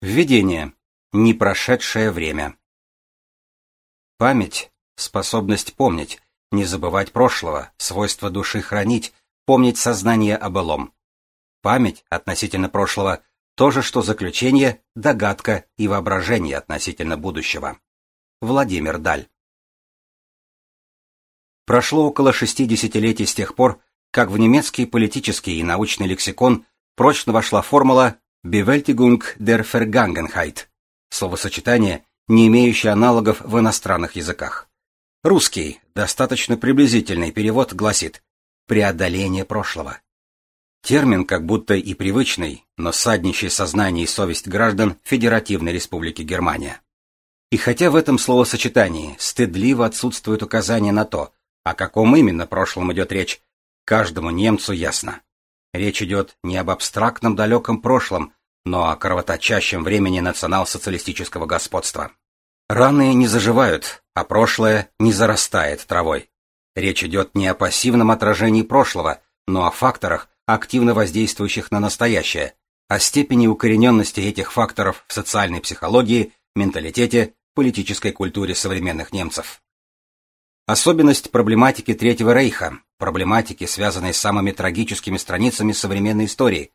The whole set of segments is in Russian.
Введение. Непрошедшее время. Память — способность помнить, не забывать прошлого, свойство души хранить, помнить сознание о былом. Память относительно прошлого — то же, что заключение, догадка и воображение относительно будущего. Владимир Даль. Прошло около 60-летий с тех пор, как в немецкий политический и научный лексикон прочно вошла формула Bewältigung der Vergangenheit – словосочетание, не имеющее аналогов в иностранных языках. Русский, достаточно приблизительный перевод гласит «преодоление прошлого». Термин как будто и привычный, но саднищий сознание и совесть граждан Федеративной Республики Германия. И хотя в этом словосочетании стыдливо отсутствует указание на то, о каком именно прошлом идет речь, каждому немцу ясно. Речь идет не об абстрактном далеком прошлом, но о кровоточащем времени национал-социалистического господства. Раны не заживают, а прошлое не зарастает травой. Речь идет не о пассивном отражении прошлого, но о факторах, активно воздействующих на настоящее, о степени укорененности этих факторов в социальной психологии, менталитете, политической культуре современных немцев. Особенность проблематики Третьего Рейха, проблематики, связанной с самыми трагическими страницами современной истории,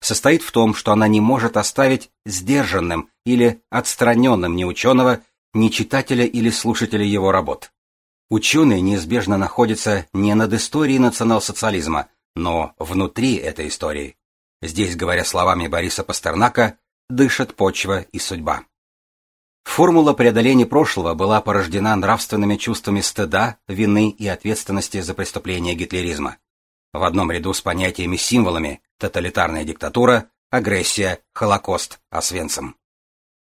состоит в том, что она не может оставить сдержанным или отстраненным ни ученого, ни читателя или слушателя его работ. Ученые неизбежно находятся не над историей национал-социализма, но внутри этой истории. Здесь, говоря словами Бориса Пастернака, дышат почва и судьба. Формула преодоления прошлого была порождена нравственными чувствами стыда, вины и ответственности за преступления гитлеризма. В одном ряду с понятиями-символами тоталитарная диктатура, агрессия, Холокост, Освенцим.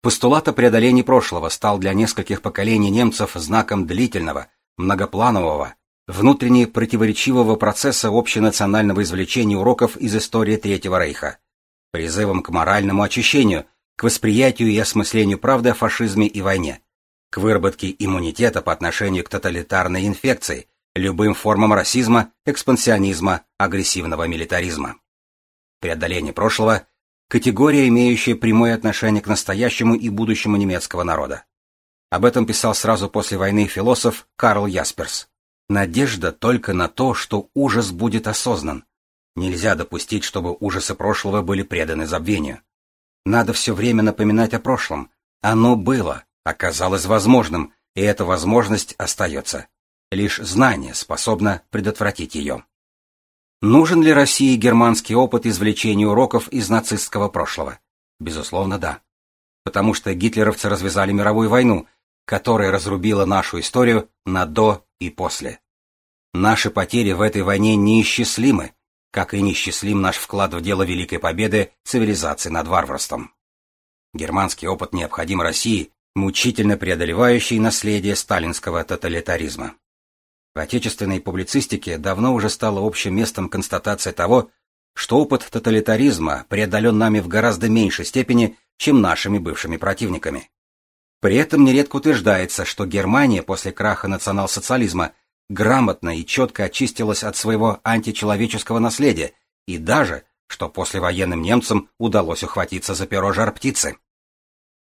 Постулат о преодолении прошлого стал для нескольких поколений немцев знаком длительного, многопланового, внутренне противоречивого процесса общенационального извлечения уроков из истории Третьего Рейха, призывом к моральному очищению – к восприятию и осмыслению правды о фашизме и войне, к выработке иммунитета по отношению к тоталитарной инфекции, любым формам расизма, экспансионизма, агрессивного милитаризма. Преодоление прошлого – категория, имеющая прямое отношение к настоящему и будущему немецкого народа. Об этом писал сразу после войны философ Карл Ясперс. Надежда только на то, что ужас будет осознан. Нельзя допустить, чтобы ужасы прошлого были преданы забвению. Надо все время напоминать о прошлом. Оно было, оказалось возможным, и эта возможность остается. Лишь знание способно предотвратить ее. Нужен ли России германский опыт извлечения уроков из нацистского прошлого? Безусловно, да. Потому что гитлеровцы развязали мировую войну, которая разрубила нашу историю на до и после. Наши потери в этой войне неисчислимы, как и несчастлив наш вклад в дело Великой Победы цивилизации над варварством. Германский опыт необходим России, мучительно преодолевающий наследие сталинского тоталитаризма. В отечественной публицистике давно уже стало общим местом констатация того, что опыт тоталитаризма преодолен нами в гораздо меньшей степени, чем нашими бывшими противниками. При этом нередко утверждается, что Германия после краха национал-социализма грамотно и четко очистилась от своего античеловеческого наследия, и даже, что послевоенным немцам удалось ухватиться за перо жар-птицы.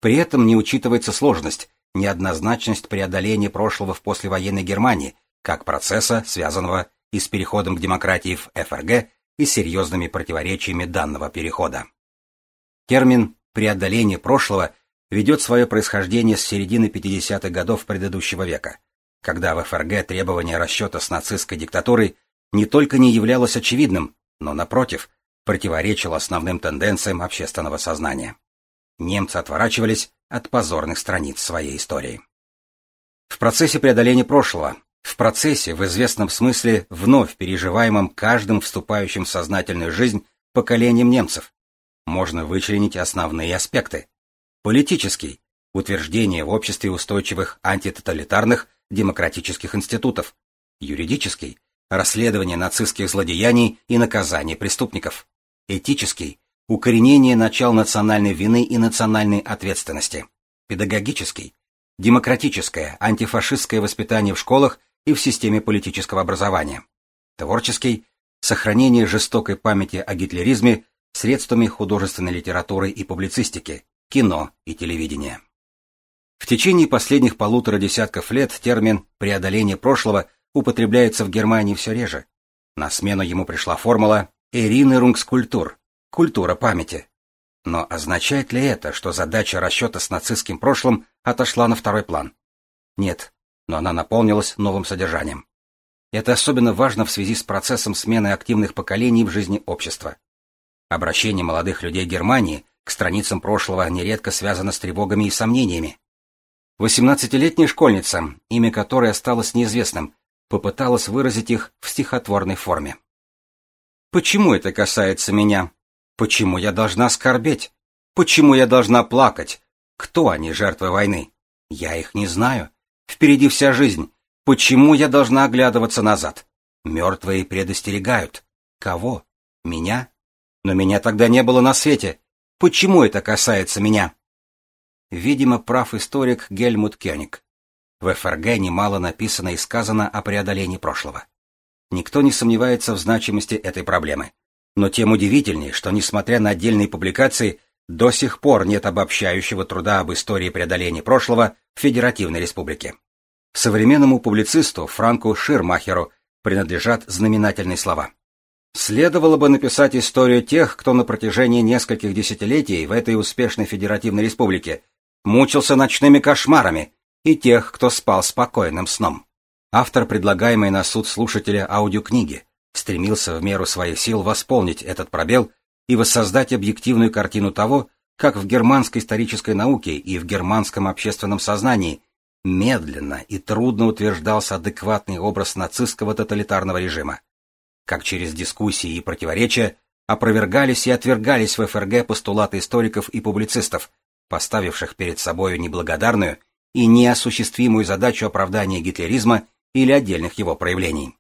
При этом не учитывается сложность, неоднозначность преодоления прошлого в послевоенной Германии, как процесса, связанного и с переходом к демократии в ФРГ, и серьезными противоречиями данного перехода. Термин «преодоление прошлого» ведет свое происхождение с середины 50-х годов предыдущего века – когда в ФРГ требование расчета с нацистской диктатурой не только не являлось очевидным, но, напротив, противоречило основным тенденциям общественного сознания. Немцы отворачивались от позорных страниц своей истории. В процессе преодоления прошлого, в процессе, в известном смысле, вновь переживаемом каждым вступающим в сознательную жизнь поколением немцев, можно вычленить основные аспекты. Политический – утверждение в обществе устойчивых антитоталитарных демократических институтов, юридический – расследование нацистских злодеяний и наказание преступников, этический – укоренение начал национальной вины и национальной ответственности, педагогический – демократическое, антифашистское воспитание в школах и в системе политического образования, творческий – сохранение жестокой памяти о гитлеризме средствами художественной литературы и публицистики, кино и телевидения. В течение последних полутора десятков лет термин «преодоление прошлого» употребляется в Германии все реже. На смену ему пришла формула «Erinnerungskультур» — культура памяти. Но означает ли это, что задача расчета с нацистским прошлым отошла на второй план? Нет, но она наполнилась новым содержанием. Это особенно важно в связи с процессом смены активных поколений в жизни общества. Обращение молодых людей Германии к страницам прошлого нередко связано с тревогами и сомнениями. Восемнадцатилетняя школьница, имя которой осталось неизвестным, попыталась выразить их в стихотворной форме. «Почему это касается меня? Почему я должна скорбеть? Почему я должна плакать? Кто они, жертвы войны? Я их не знаю. Впереди вся жизнь. Почему я должна оглядываться назад? Мертвые предостерегают. Кого? Меня? Но меня тогда не было на свете. Почему это касается меня? Видимо, прав историк Гельмут Кёник. В ФРГ немало написано и сказано о преодолении прошлого. Никто не сомневается в значимости этой проблемы. Но тем удивительнее, что, несмотря на отдельные публикации, до сих пор нет обобщающего труда об истории преодоления прошлого в Федеративной Республике. Современному публицисту Франку Ширмахеру принадлежат знаменательные слова. Следовало бы написать историю тех, кто на протяжении нескольких десятилетий в этой успешной Федеративной Республике мучился ночными кошмарами, и тех, кто спал спокойным сном. Автор предлагаемой на суд слушателя аудиокниги стремился в меру своих сил восполнить этот пробел и воссоздать объективную картину того, как в германской исторической науке и в германском общественном сознании медленно и трудно утверждался адекватный образ нацистского тоталитарного режима, как через дискуссии и противоречия опровергались и отвергались в ФРГ постулаты историков и публицистов, поставивших перед собою неблагодарную и неосуществимую задачу оправдания гитлеризма или отдельных его проявлений.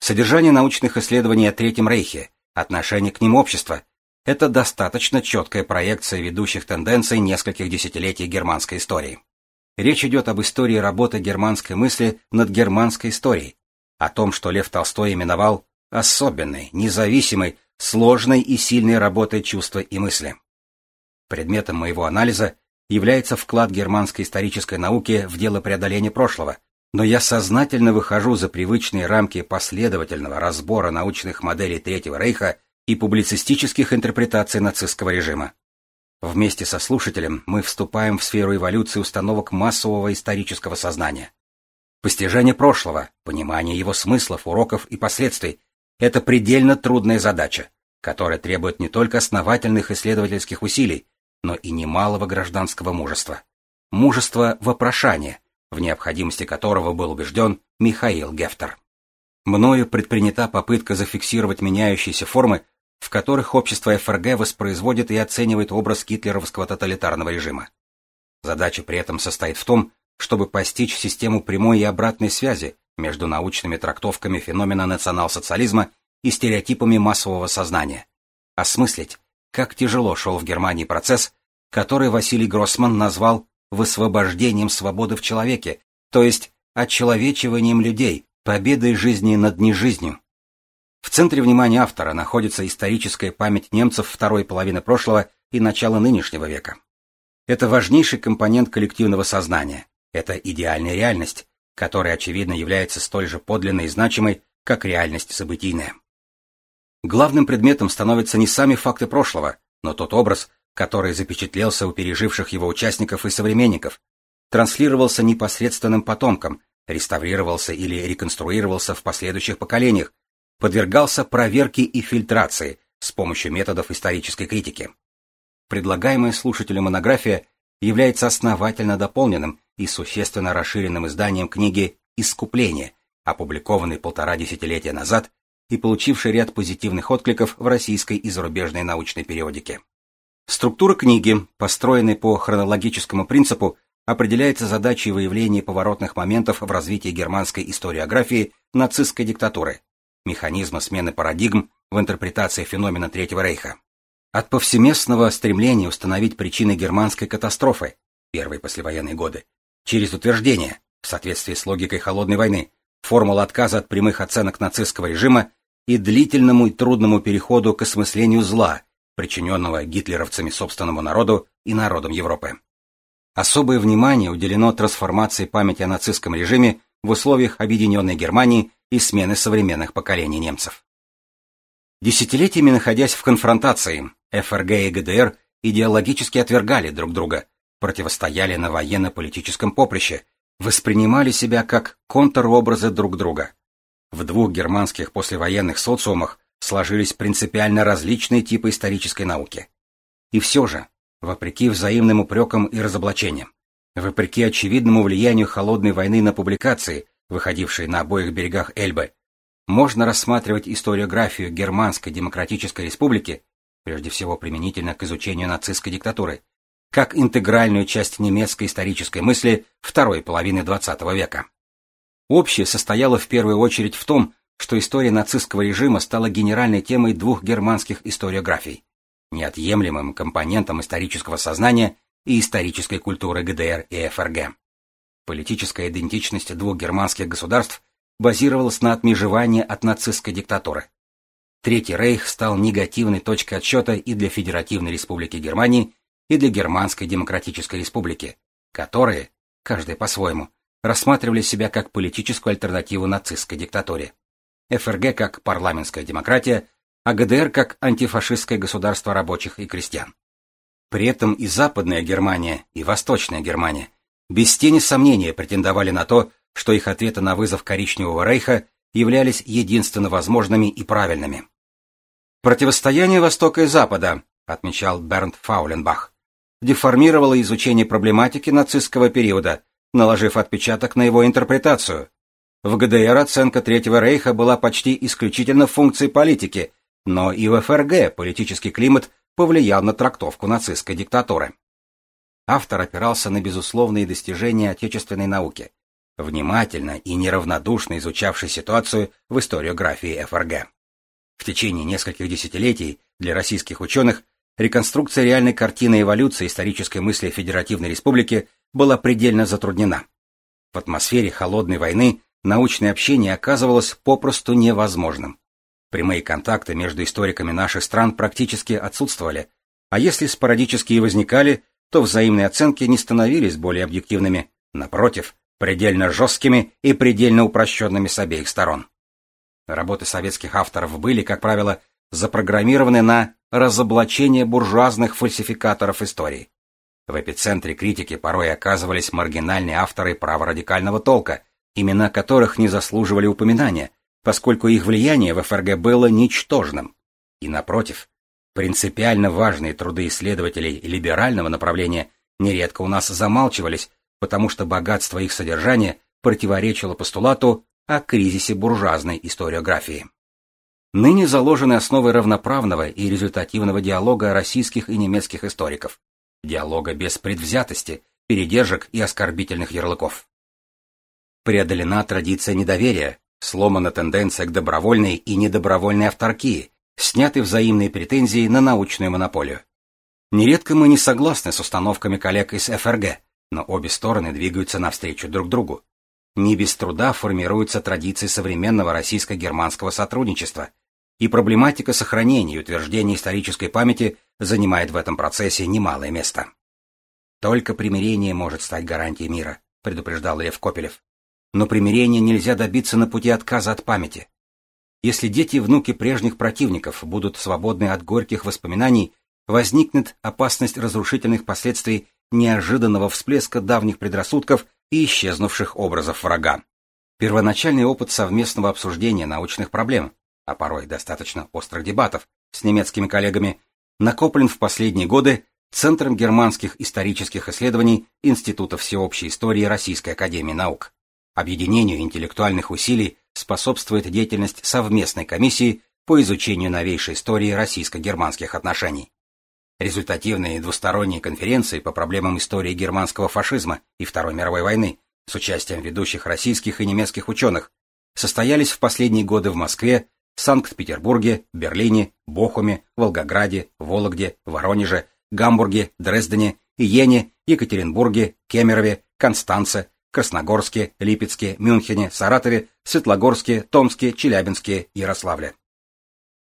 Содержание научных исследований о Третьем Рейхе, отношение к ним общества – это достаточно четкая проекция ведущих тенденций нескольких десятилетий германской истории. Речь идет об истории работы германской мысли над германской историей, о том, что Лев Толстой именовал особенной, независимой, сложной и сильной работой чувства и мысли. Предметом моего анализа является вклад германской исторической науки в дело преодоления прошлого, но я сознательно выхожу за привычные рамки последовательного разбора научных моделей Третьего Рейха и публицистических интерпретаций нацистского режима. Вместе со слушателем мы вступаем в сферу эволюции установок массового исторического сознания. Постижение прошлого, понимание его смыслов, уроков и последствий – это предельно трудная задача, которая требует не только основательных исследовательских усилий, но и немалого гражданского мужества. Мужество вопрошания, в необходимости которого был убежден Михаил Гефтер. Мною предпринята попытка зафиксировать меняющиеся формы, в которых общество ФРГ воспроизводит и оценивает образ гитлеровского тоталитарного режима. Задача при этом состоит в том, чтобы постичь систему прямой и обратной связи между научными трактовками феномена национал-социализма и стереотипами массового сознания, осмыслить, как тяжело шел в Германии процесс, который Василий Гроссман назвал «высвобождением свободы в человеке», то есть отчеловечиванием людей, победой жизни над нежизнью. В центре внимания автора находится историческая память немцев второй половины прошлого и начала нынешнего века. Это важнейший компонент коллективного сознания. Это идеальная реальность, которая, очевидно, является столь же подлинной и значимой, как реальность событийная. Главным предметом становятся не сами факты прошлого, но тот образ, который запечатлелся у переживших его участников и современников, транслировался непосредственным потомкам, реставрировался или реконструировался в последующих поколениях, подвергался проверке и фильтрации с помощью методов исторической критики. Предлагаемая слушателю монография является основательно дополненным и существенно расширенным изданием книги «Искупление», опубликованной полтора десятилетия назад и получивший ряд позитивных откликов в российской и зарубежной научной периодике. Структура книги, построенной по хронологическому принципу, определяется задачей выявления поворотных моментов в развитии германской историографии нацистской диктатуры, механизма смены парадигм в интерпретации феномена Третьего Рейха. От повсеместного стремления установить причины германской катастрофы, первые послевоенные годы, через утверждение, в соответствии с логикой холодной войны, формула отказа от прямых оценок нацистского режима и длительному и трудному переходу к осмыслению зла, причиненного гитлеровцами собственному народу и народам Европы. Особое внимание уделено трансформации памяти о нацистском режиме в условиях объединенной Германии и смены современных поколений немцев. Десятилетиями находясь в конфронтации, ФРГ и ГДР идеологически отвергали друг друга, противостояли на военно-политическом поприще, воспринимали себя как контробразы друг друга. В двух германских послевоенных социумах сложились принципиально различные типы исторической науки. И все же, вопреки взаимным упрекам и разоблачениям, вопреки очевидному влиянию холодной войны на публикации, выходившие на обоих берегах Эльбы, можно рассматривать историографию Германской Демократической Республики, прежде всего применительно к изучению нацистской диктатуры, как интегральную часть немецкой исторической мысли второй половины XX века. Общее состояло в первую очередь в том, что история нацистского режима стала генеральной темой двух германских историографий, неотъемлемым компонентом исторического сознания и исторической культуры ГДР и ФРГ. Политическая идентичность двух германских государств базировалась на отмежевании от нацистской диктатуры. Третий рейх стал негативной точкой отсчета и для Федеративной Республики Германии, и для Германской Демократической Республики, которые, каждый по-своему, рассматривали себя как политическую альтернативу нацистской диктатуре. ФРГ как парламентская демократия, а ГДР как антифашистское государство рабочих и крестьян. При этом и Западная Германия, и Восточная Германия без тени сомнения претендовали на то, что их ответы на вызов Коричневого Рейха являлись единственно возможными и правильными. Противостояние Востока и Запада, отмечал Бернт Фауленбах, деформировало изучение проблематики нацистского периода, наложив отпечаток на его интерпретацию, в ГДР оценка Третьего Рейха была почти исключительно функцией политики, но и в ФРГ политический климат повлиял на трактовку нацистской диктатуры. Автор опирался на безусловные достижения отечественной науки, внимательно и неравнодушно изучавший ситуацию в историографии ФРГ. В течение нескольких десятилетий для российских ученых реконструкция реальной картины эволюции исторической мысли Федеративной Республики была предельно затруднена. В атмосфере холодной войны научное общение оказывалось попросту невозможным. Прямые контакты между историками наших стран практически отсутствовали, а если спорадически и возникали, то взаимные оценки не становились более объективными, напротив, предельно жесткими и предельно упрощенными с обеих сторон. Работы советских авторов были, как правило, запрограммированы на разоблачение буржуазных фальсификаторов истории. В эпицентре критики порой оказывались маргинальные авторы праворадикального толка, имена которых не заслуживали упоминания, поскольку их влияние в ФРГ было ничтожным. И напротив, принципиально важные труды исследователей либерального направления нередко у нас замалчивались, потому что богатство их содержания противоречило постулату о кризисе буржуазной историографии. Ныне заложены основы равноправного и результативного диалога российских и немецких историков, диалога без предвзятости, передержек и оскорбительных ярлыков. Преодолена традиция недоверия, сломана тенденция к добровольной и недобровольной авторкии, сняты взаимные претензии на научную монополию. Нередко мы не согласны с установками коллег из ФРГ, но обе стороны двигаются навстречу друг другу. Не без труда формируются традиции современного российско-германского сотрудничества, и проблематика сохранения и утверждения исторической памяти занимает в этом процессе немалое место. Только примирение может стать гарантией мира, предупреждал Лев Копелев. Но примирения нельзя добиться на пути отказа от памяти. Если дети и внуки прежних противников будут свободны от горьких воспоминаний, возникнет опасность разрушительных последствий неожиданного всплеска давних предрассудков и исчезнувших образов врага. Первоначальный опыт совместного обсуждения научных проблем, а порой достаточно острых дебатов с немецкими коллегами, накоплен в последние годы Центром германских исторических исследований Института всеобщей истории Российской академии наук. Объединению интеллектуальных усилий способствует деятельность совместной комиссии по изучению новейшей истории российско-германских отношений. Результативные двусторонние конференции по проблемам истории германского фашизма и Второй мировой войны с участием ведущих российских и немецких ученых состоялись в последние годы в Москве, Санкт-Петербурге, Берлине, Бохуме, Волгограде, Вологде, Воронеже, Гамбурге, Дрездене, Иене, Екатеринбурге, Кемерове, Констанце, Красногорске, Липецке, Мюнхене, Саратове, Светлогорске, Томске, Челябинске, Ярославле.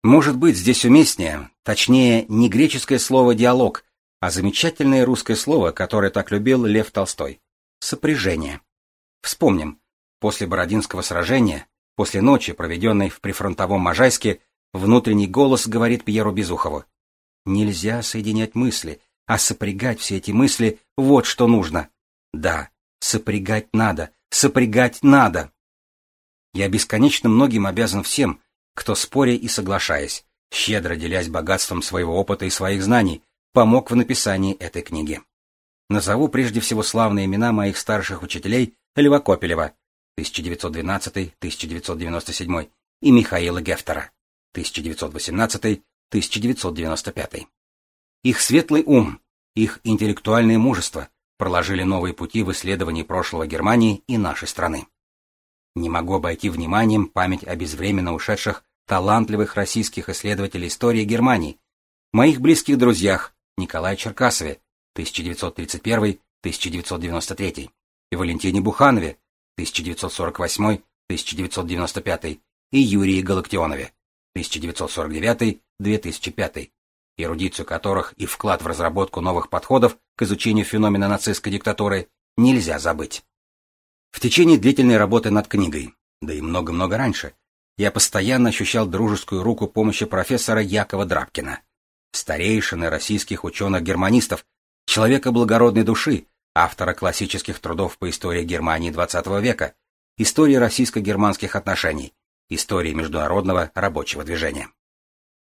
Может быть, здесь уместнее, точнее, не греческое слово «диалог», а замечательное русское слово, которое так любил Лев Толстой — сопряжение. Вспомним, после Бородинского сражения, после ночи, проведенной в прифронтовом Можайске, внутренний голос говорит Пьеру Безухову. Нельзя соединять мысли, а сопрягать все эти мысли — вот что нужно. Да, сопрягать надо, сопрягать надо. Я бесконечно многим обязан всем, кто, споря и соглашаясь, щедро делясь богатством своего опыта и своих знаний, помог в написании этой книги. Назову прежде всего славные имена моих старших учителей Льва Копелева 1920-1997 и Михаила Гефтера 1918-1995. Их светлый ум, их интеллектуальное мужество проложили новые пути в исследовании прошлого Германии и нашей страны. Не могу обойти вниманием память о безвременно ушедших талантливых российских исследователей истории Германии, моих близких друзьях Николае Черкасове 1931-1993 и Валентине Буханове 1948-1995 и Юрии Галактионове 1949-2005, эрудицию которых и вклад в разработку новых подходов к изучению феномена нацистской диктатуры нельзя забыть. В течение длительной работы над книгой, да и много-много раньше, я постоянно ощущал дружескую руку помощи профессора Якова Драбкина, старейшины российских ученых-германистов, человека благородной души, автора классических трудов по истории Германии XX века, истории российско-германских отношений, истории международного рабочего движения.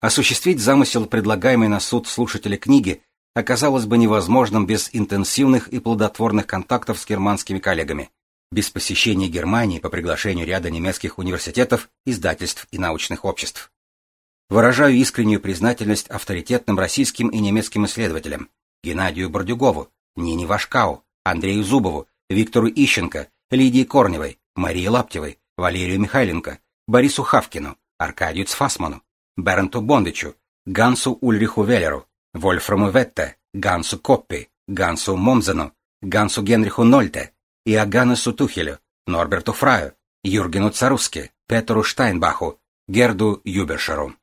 Осуществить замысел, предлагаемый на суд слушателя книги, оказалось бы невозможным без интенсивных и плодотворных контактов с германскими коллегами, без посещения Германии по приглашению ряда немецких университетов, издательств и научных обществ. Выражаю искреннюю признательность авторитетным российским и немецким исследователям Геннадию Бордюгову, Нине Вашкау, Андрею Зубову, Виктору Ищенко, Лидии Корневой, Марии Лаптевой, Валерию Михайленко, Борису Хавкину, Аркадию Цфасману, Бернту Бондичу, Гансу Ульриху Веллеру, Вольфраму Ветте, Гансу Коппи, Гансу Момзену, Гансу Генриху Нольте, Иоганнесу Тухелю, Норберту Фраю, Юргену Царуске, Петру Штайнбаху, Герду Юбершеру.